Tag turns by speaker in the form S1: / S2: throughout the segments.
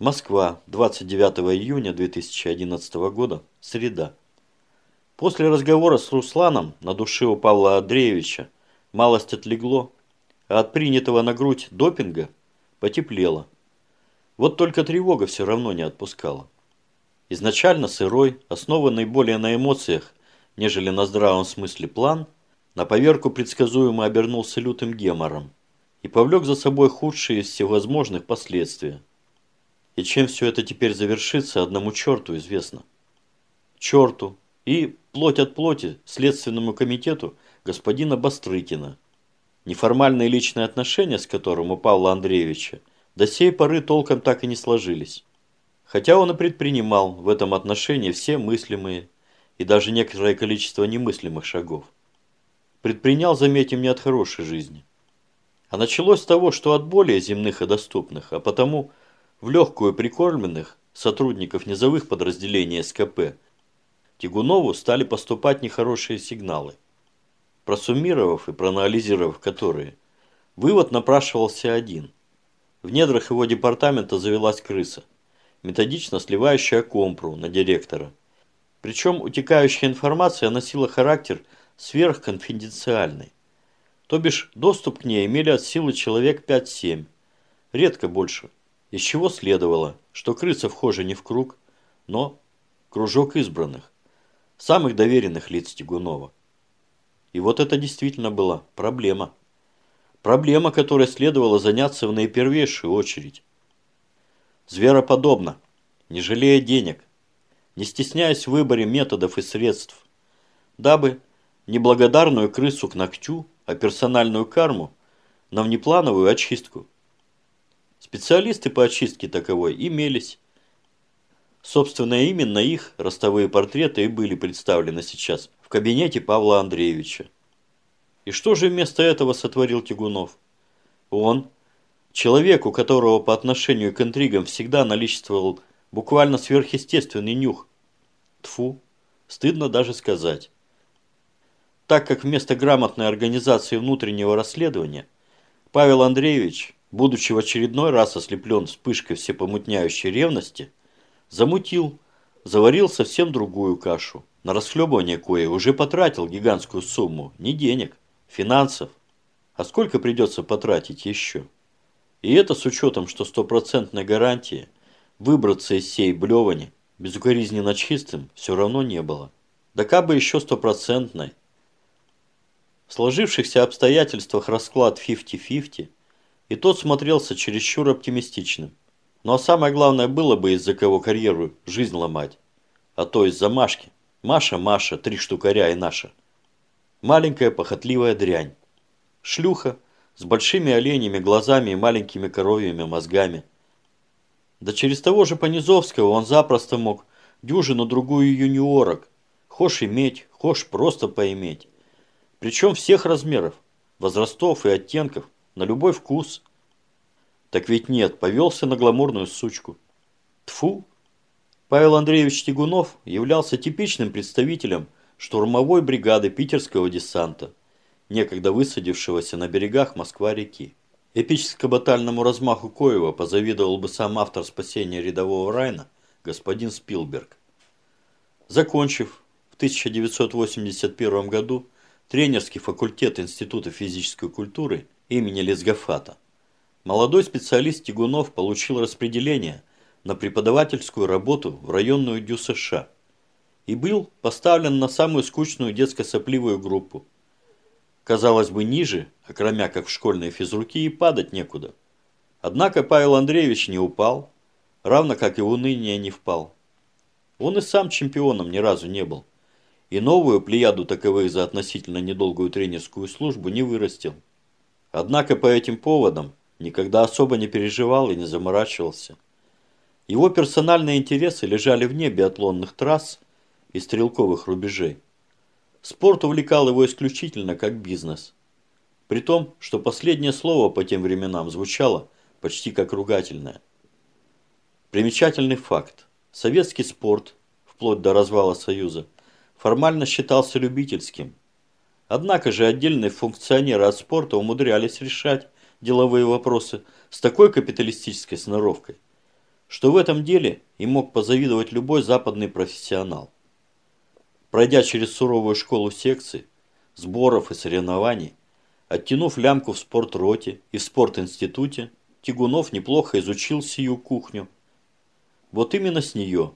S1: Москва, 29 июня 2011 года, среда. После разговора с Русланом на душе у Павла Андреевича малость отлегло, а от принятого на грудь допинга потеплело. Вот только тревога все равно не отпускала. Изначально сырой, основанный более на эмоциях, нежели на здравом смысле план, на поверку предсказуемо обернулся лютым гемором и повлек за собой худшие из всевозможных последствия. И чем все это теперь завершится, одному черту известно. Черту и плоть от плоти Следственному комитету господина Бастрыкина, неформальные личные отношения с которым у Павла Андреевича до сей поры толком так и не сложились. Хотя он и предпринимал в этом отношении все мыслимые и даже некоторое количество немыслимых шагов. Предпринял, заметим, не от хорошей жизни. А началось с того, что от более земных и доступных, а потому в легкую прикормленных сотрудников низовых подразделений СКП Тягунову стали поступать нехорошие сигналы. Просуммировав и проанализировав которые, вывод напрашивался один. В недрах его департамента завелась крыса, методично сливающая компру на директора. Причем утекающая информация носила характер сверхконфиденциальный. То бишь доступ к ней имели от силы человек 5-7, редко больше. Из чего следовало, что крыса вхожа не в круг, но кружок избранных, самых доверенных лиц Тягунова. И вот это действительно была проблема. Проблема, которой следовало заняться в наипервейшую очередь. Звероподобно, не жалея денег, не стесняясь в выборе методов и средств, дабы неблагодарную крысу к ногтю а персональную карму на внеплановую очистку. Специалисты по очистке таковой имелись. Собственно, именно их ростовые портреты и были представлены сейчас в кабинете Павла Андреевича. И что же вместо этого сотворил Тягунов? Он, человек, у которого по отношению к интригам всегда наличествовал буквально сверхъестественный нюх. Тфу, стыдно даже сказать так как вместо грамотной организации внутреннего расследования Павел Андреевич, будучи в очередной раз ослеплен вспышкой всепомутняющей ревности, замутил, заварил совсем другую кашу, на расхлебывание кое уже потратил гигантскую сумму, не денег, финансов, а сколько придется потратить еще. И это с учетом, что стопроцентной гарантии выбраться из сей блевани безукоризненно чистым все равно не было. Да кабы еще стопроцентной, в сложившихся обстоятельствах расклад 50-50, и тот смотрелся чересчур оптимистичным. Ну а самое главное было бы из-за кого карьеру, жизнь ломать. А то из-за Машки. Маша, Маша, три штукаря и наша. Маленькая похотливая дрянь. Шлюха с большими оленями глазами и маленькими коровьими мозгами. Да через того же Понизовского он запросто мог дюжину другую юниорок. Хошь иметь, хошь просто поиметь. Причем всех размеров, возрастов и оттенков, на любой вкус. Так ведь нет, повелся на гламурную сучку. Тфу. Павел Андреевич Тягунов являлся типичным представителем штурмовой бригады питерского десанта, некогда высадившегося на берегах Москва-реки. Эпическо-батальному размаху Коева позавидовал бы сам автор спасения рядового Райна, господин Спилберг. Закончив в 1981 году тренерский факультет Института физической культуры имени Лесгафата. Молодой специалист Тягунов получил распределение на преподавательскую работу в районную ДЮ США и был поставлен на самую скучную детско-сопливую группу. Казалось бы, ниже, окромя как в школьной физруки, и падать некуда. Однако Павел Андреевич не упал, равно как и в уныние не впал. Он и сам чемпионом ни разу не был и новую плеяду таковых за относительно недолгую тренерскую службу не вырастил. Однако по этим поводам никогда особо не переживал и не заморачивался. Его персональные интересы лежали вне биатлонных трасс и стрелковых рубежей. Спорт увлекал его исключительно как бизнес. При том, что последнее слово по тем временам звучало почти как ругательное. Примечательный факт. Советский спорт, вплоть до развала Союза, формально считался любительским. Однако же отдельные функционеры от спорта умудрялись решать деловые вопросы с такой капиталистической сноровкой, что в этом деле им мог позавидовать любой западный профессионал. Пройдя через суровую школу секций, сборов и соревнований, оттянув лямку в спортроте и в спортинституте, Тягунов неплохо изучил сию кухню. Вот именно с нее,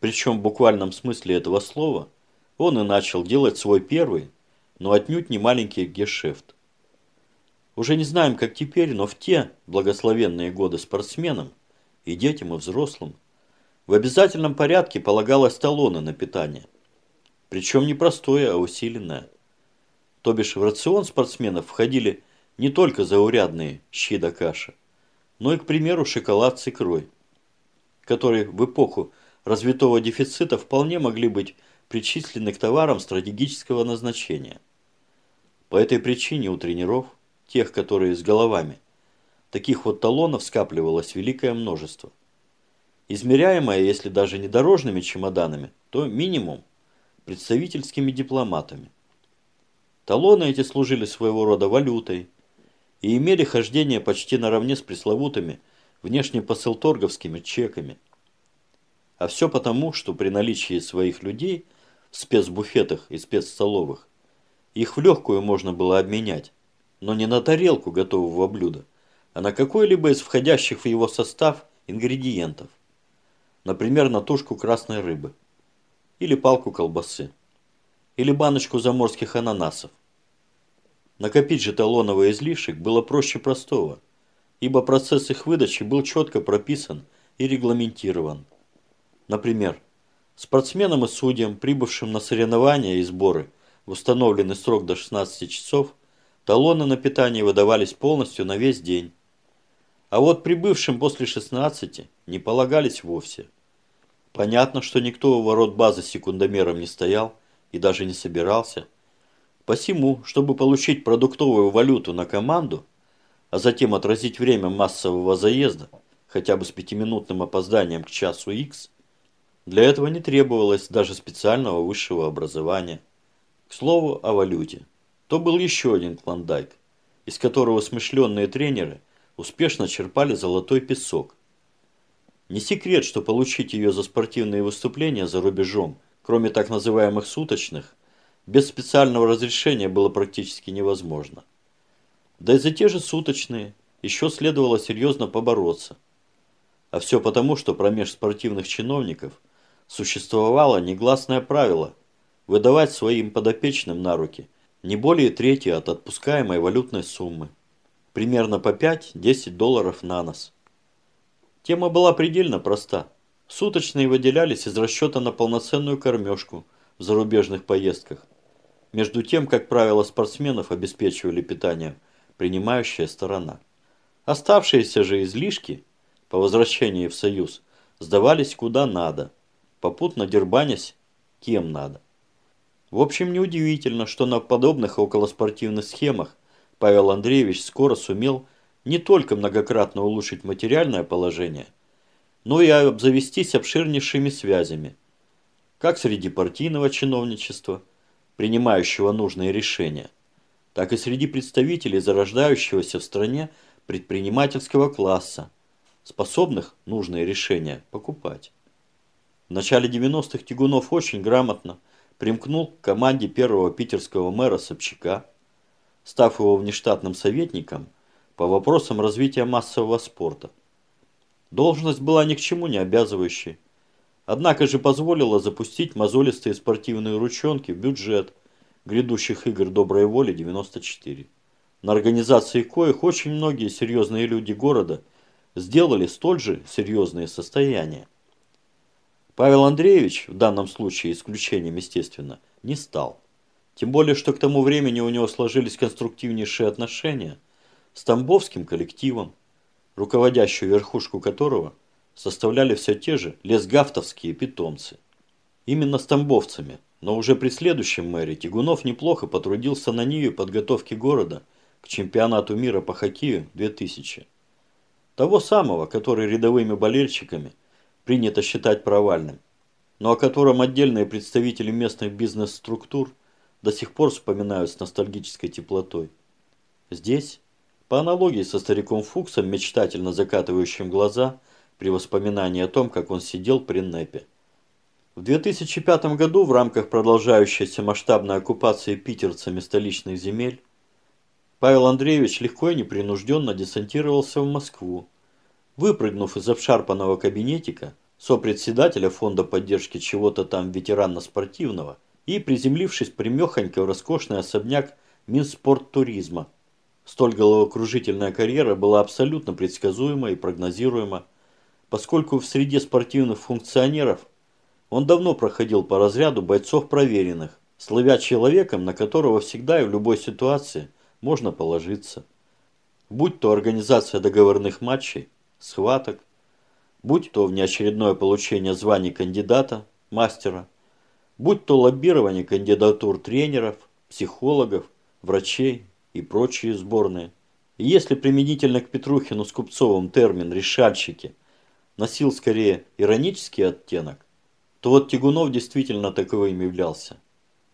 S1: причем в буквальном смысле этого слова, он и начал делать свой первый, но отнюдь не маленький гешефт. Уже не знаем, как теперь, но в те благословенные годы спортсменам, и детям, и взрослым, в обязательном порядке полагалось талоны на питание. Причем не простое, а усиленное. То бишь в рацион спортсменов входили не только заурядные щи да каша, но и, к примеру, шоколад с икрой, которые в эпоху развитого дефицита вполне могли быть причислены к товарам стратегического назначения. По этой причине у тренеров тех, которые с головами. Таких вот талонов скапливалось великое множество. Измеряемое, если даже не дорожными чемоданами, то минимум представительскими дипломатами. Талоны эти служили своего рода валютой и имели хождение почти наравне с пресловутыми внешне посылторговскими чеками. А все потому, что при наличии своих людей в спецбуфетах и спецстоловых их в легкую можно было обменять но не на тарелку готового блюда, а на какой-либо из входящих в его состав ингредиентов. Например, на тушку красной рыбы, или палку колбасы, или баночку заморских ананасов. Накопить же талоновый излишек было проще простого, ибо процесс их выдачи был четко прописан и регламентирован. Например, спортсменам и судьям, прибывшим на соревнования и сборы в установленный срок до 16 часов, Талоны на питание выдавались полностью на весь день. А вот прибывшим после 16 не полагались вовсе. Понятно, что никто у ворот базы секундомером не стоял и даже не собирался. Посему, чтобы получить продуктовую валюту на команду, а затем отразить время массового заезда, хотя бы с пятиминутным опозданием к часу X, для этого не требовалось даже специального высшего образования. К слову о валюте то был еще один клондайк, из которого смышленные тренеры успешно черпали золотой песок. Не секрет, что получить ее за спортивные выступления за рубежом, кроме так называемых суточных, без специального разрешения было практически невозможно. Да и за те же суточные еще следовало серьезно побороться. А все потому, что промеж спортивных чиновников существовало негласное правило выдавать своим подопечным на руки – не более трети от отпускаемой валютной суммы. Примерно по 5-10 долларов на нос. Тема была предельно проста. Суточные выделялись из расчета на полноценную кормежку в зарубежных поездках. Между тем, как правило, спортсменов обеспечивали питанием принимающая сторона. Оставшиеся же излишки по возвращении в Союз сдавались куда надо, попутно дербанясь кем надо. В общем, неудивительно, что на подобных околоспортивных схемах Павел Андреевич скоро сумел не только многократно улучшить материальное положение, но и обзавестись обширнейшими связями, как среди партийного чиновничества, принимающего нужные решения, так и среди представителей зарождающегося в стране предпринимательского класса, способных нужные решения покупать. В начале 90-х Тягунов очень грамотно примкнул к команде первого питерского мэра Собчака, став его внештатным советником по вопросам развития массового спорта. Должность была ни к чему не обязывающей, однако же позволила запустить мозолистые спортивные ручонки в бюджет грядущих игр доброй воли 94. На организации коих очень многие серьезные люди города сделали столь же серьезные состояния. Павел Андреевич, в данном случае исключением, естественно, не стал. Тем более, что к тому времени у него сложились конструктивнейшие отношения с Тамбовским коллективом, руководящую верхушку которого составляли все те же лесгафтовские питомцы. Именно с тамбовцами, но уже при следующем мэре Тягунов неплохо потрудился на нее подготовки города к чемпионату мира по хоккею 2000. Того самого, который рядовыми болельщиками – принято считать провальным, но о котором отдельные представители местных бизнес-структур до сих пор вспоминают с ностальгической теплотой. Здесь, по аналогии со стариком Фуксом, мечтательно закатывающим глаза при воспоминании о том, как он сидел при НЭПе. В 2005 году в рамках продолжающейся масштабной оккупации питерцами столичных земель Павел Андреевич легко и непринужденно десантировался в Москву. Выпрыгнув из обшарпанного кабинетика, сопредседателя фонда поддержки чего-то там ветеранно-спортивного и приземлившись примехонько в роскошный особняк Минспорттуризма. Столь головокружительная карьера была абсолютно предсказуема и прогнозируема, поскольку в среде спортивных функционеров он давно проходил по разряду бойцов проверенных, слывя человеком, на которого всегда и в любой ситуации можно положиться. Будь то организация договорных матчей, схваток, будь то внеочередное получение званий кандидата, мастера, будь то лоббирование кандидатур тренеров, психологов, врачей и прочие сборные. И если применительно к Петрухину с Купцовым термин «решальщики» носил скорее иронический оттенок, то вот Тягунов действительно таковым являлся.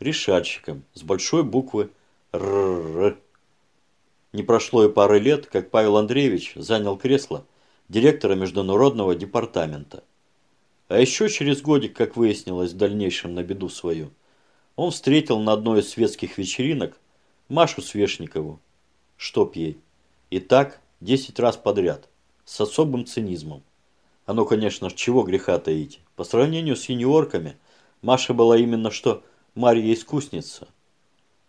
S1: Решальщиком с большой буквы «РРР». Не прошло и пары лет, как Павел Андреевич занял кресло директора международного департамента. А еще через годик, как выяснилось в дальнейшем на беду свою, он встретил на одной из светских вечеринок Машу Свешникову. Чтоб ей. И так 10 раз подряд. С особым цинизмом. Оно, конечно, чего греха таить. По сравнению с юниорками, Маша была именно что Марья искусница.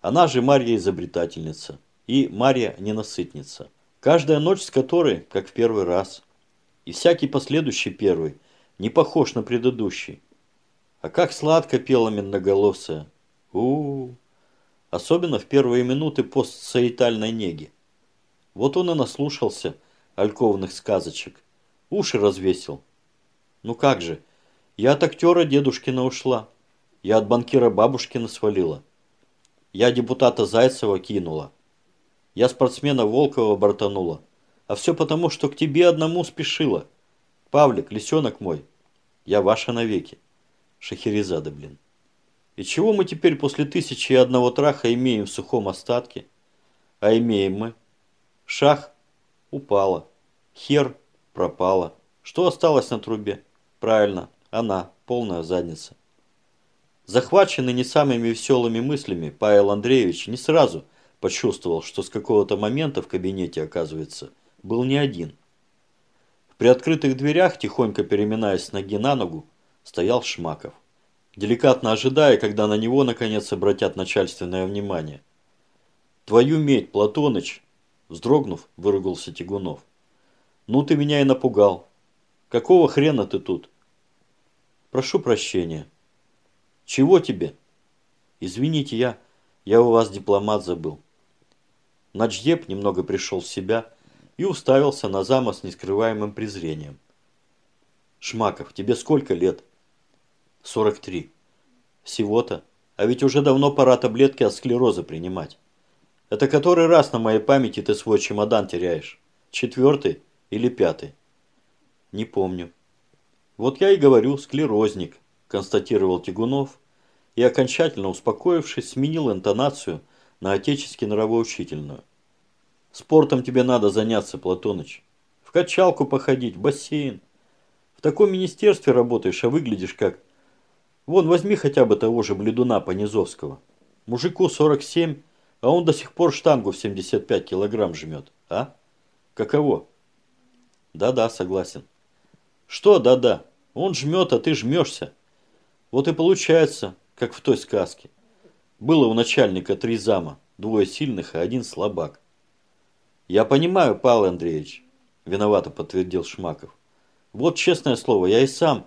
S1: Она же Марья изобретательница и Марья ненасытница. Каждая ночь с которой, как в первый раз. И всякий последующий первый не похож на предыдущий. А как сладко пела минноголосая. у у, -у. Особенно в первые минуты постсоитальной неги. Вот он и наслушался альковных сказочек. Уши развесил. Ну как же, я от актера дедушкина ушла. Я от банкира бабушкина свалила. Я депутата Зайцева кинула. Я спортсмена Волкова бортанула. А все потому, что к тебе одному спешила. Павлик, лисенок мой, я ваша навеки. Шахерезада, блин. И чего мы теперь после тысячи и одного траха имеем в сухом остатке? А имеем мы. Шах упала. Хер пропала. Что осталось на трубе? Правильно, она, полная задница. Захваченный не самыми веселыми мыслями, Павел Андреевич не сразу – почувствовал, что с какого-то момента в кабинете, оказывается, был не один. В приоткрытых дверях, тихонько переминаясь с ноги на ногу, стоял Шмаков, деликатно ожидая, когда на него, наконец, обратят начальственное внимание. «Твою медь, Платоныч!» Вздрогнув, выругался Тягунов. «Ну ты меня и напугал. Какого хрена ты тут?» «Прошу прощения». «Чего тебе?» «Извините, я... я у вас дипломат забыл». Начдеп немного пришел в себя и уставился на зама с нескрываемым презрением. «Шмаков, тебе сколько лет?» «Сорок три». «Всего-то? А ведь уже давно пора таблетки от склероза принимать. Это который раз на моей памяти ты свой чемодан теряешь? Четвертый или пятый?» «Не помню». «Вот я и говорю, склерозник», – констатировал Тягунов и, окончательно успокоившись, сменил интонацию – на отечески-нравоучительную. Спортом тебе надо заняться, Платоныч. В качалку походить, в бассейн. В таком министерстве работаешь, а выглядишь как... Вон, возьми хотя бы того же бледуна Понизовского. Мужику 47, а он до сих пор штангу в 75 килограмм жмет. А? Каково? Да-да, согласен. Что да-да? Он жмет, а ты жмешься. Вот и получается, как в той сказке. Было у начальника три зама, двое сильных и один слабак. Я понимаю, Павел Андреевич, виновато подтвердил Шмаков. Вот честное слово, я и сам.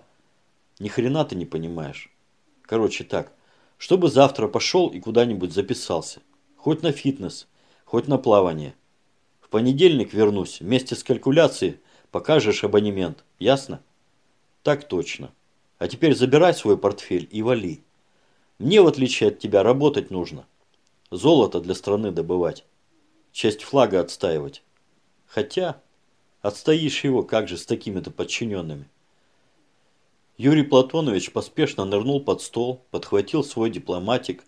S1: Ни хрена ты не понимаешь. Короче так, чтобы завтра пошел и куда-нибудь записался. Хоть на фитнес, хоть на плавание. В понедельник вернусь, вместе с калькуляцией покажешь абонемент. Ясно? Так точно. А теперь забирай свой портфель и вали. Мне, в отличие от тебя, работать нужно. Золото для страны добывать. Честь флага отстаивать. Хотя, отстоишь его как же с такими-то подчиненными. Юрий Платонович поспешно нырнул под стол, подхватил свой дипломатик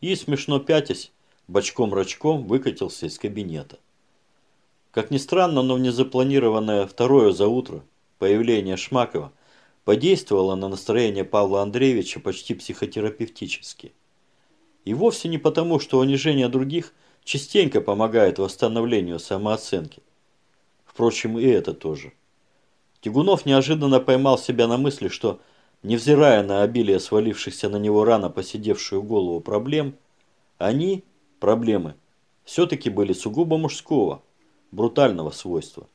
S1: и, смешно пятясь, бочком-рачком выкатился из кабинета. Как ни странно, но в незапланированное второе за утро появление Шмакова подействовало на настроение Павла Андреевича почти психотерапевтически. И вовсе не потому, что унижение других частенько помогает восстановлению самооценки. Впрочем, и это тоже. Тягунов неожиданно поймал себя на мысли, что, невзирая на обилие свалившихся на него рано посидевшую голову проблем, они, проблемы, все-таки были сугубо мужского, брутального свойства.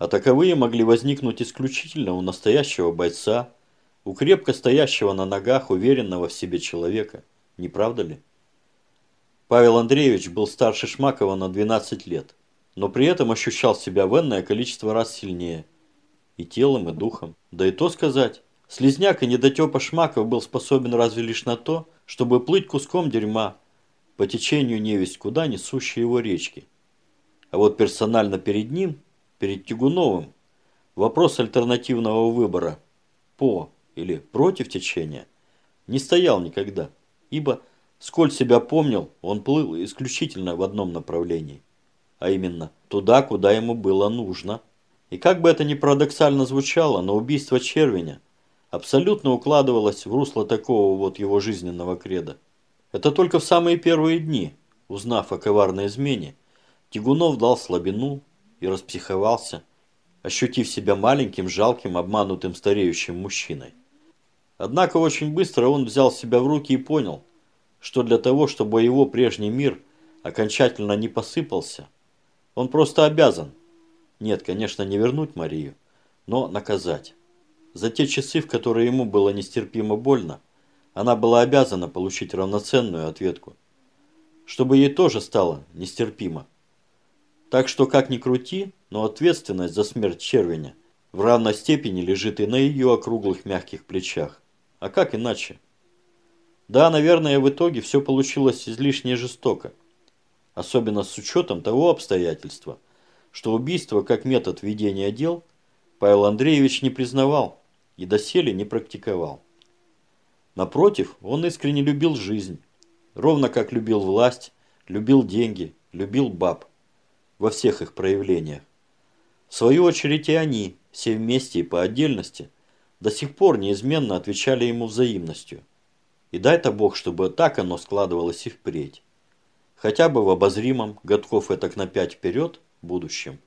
S1: А таковые могли возникнуть исключительно у настоящего бойца, у крепко стоящего на ногах уверенного в себе человека. Не правда ли? Павел Андреевич был старше Шмакова на 12 лет, но при этом ощущал себя в количество раз сильнее. И телом, и духом. Да и то сказать, слезняк и недотепа Шмаков был способен разве лишь на то, чтобы плыть куском дерьма по течению невесть куда несущей его речки. А вот персонально перед ним, перед Тягуновым, вопрос альтернативного выбора по или против течения не стоял никогда, ибо Сколь себя помнил, он плыл исключительно в одном направлении, а именно туда, куда ему было нужно. И как бы это ни парадоксально звучало, но убийство Червеня абсолютно укладывалось в русло такого вот его жизненного креда. Это только в самые первые дни, узнав о коварной измене, Тягунов дал слабину и распсиховался, ощутив себя маленьким, жалким, обманутым стареющим мужчиной. Однако очень быстро он взял себя в руки и понял, что для того, чтобы его прежний мир окончательно не посыпался, он просто обязан, нет, конечно, не вернуть Марию, но наказать. За те часы, в которые ему было нестерпимо больно, она была обязана получить равноценную ответку, чтобы ей тоже стало нестерпимо. Так что, как ни крути, но ответственность за смерть Червеня в равной степени лежит и на ее округлых мягких плечах. А как иначе? Да, наверное, в итоге все получилось излишне жестоко. Особенно с учетом того обстоятельства, что убийство как метод ведения дел Павел Андреевич не признавал и доселе не практиковал. Напротив, он искренне любил жизнь, ровно как любил власть, любил деньги, любил баб во всех их проявлениях. В свою очередь и они, все вместе и по отдельности, до сих пор неизменно отвечали ему взаимностью. И дай-то Бог, чтобы так оно складывалось и впредь. Хотя бы в обозримом, годков этак на пять вперед, будущем.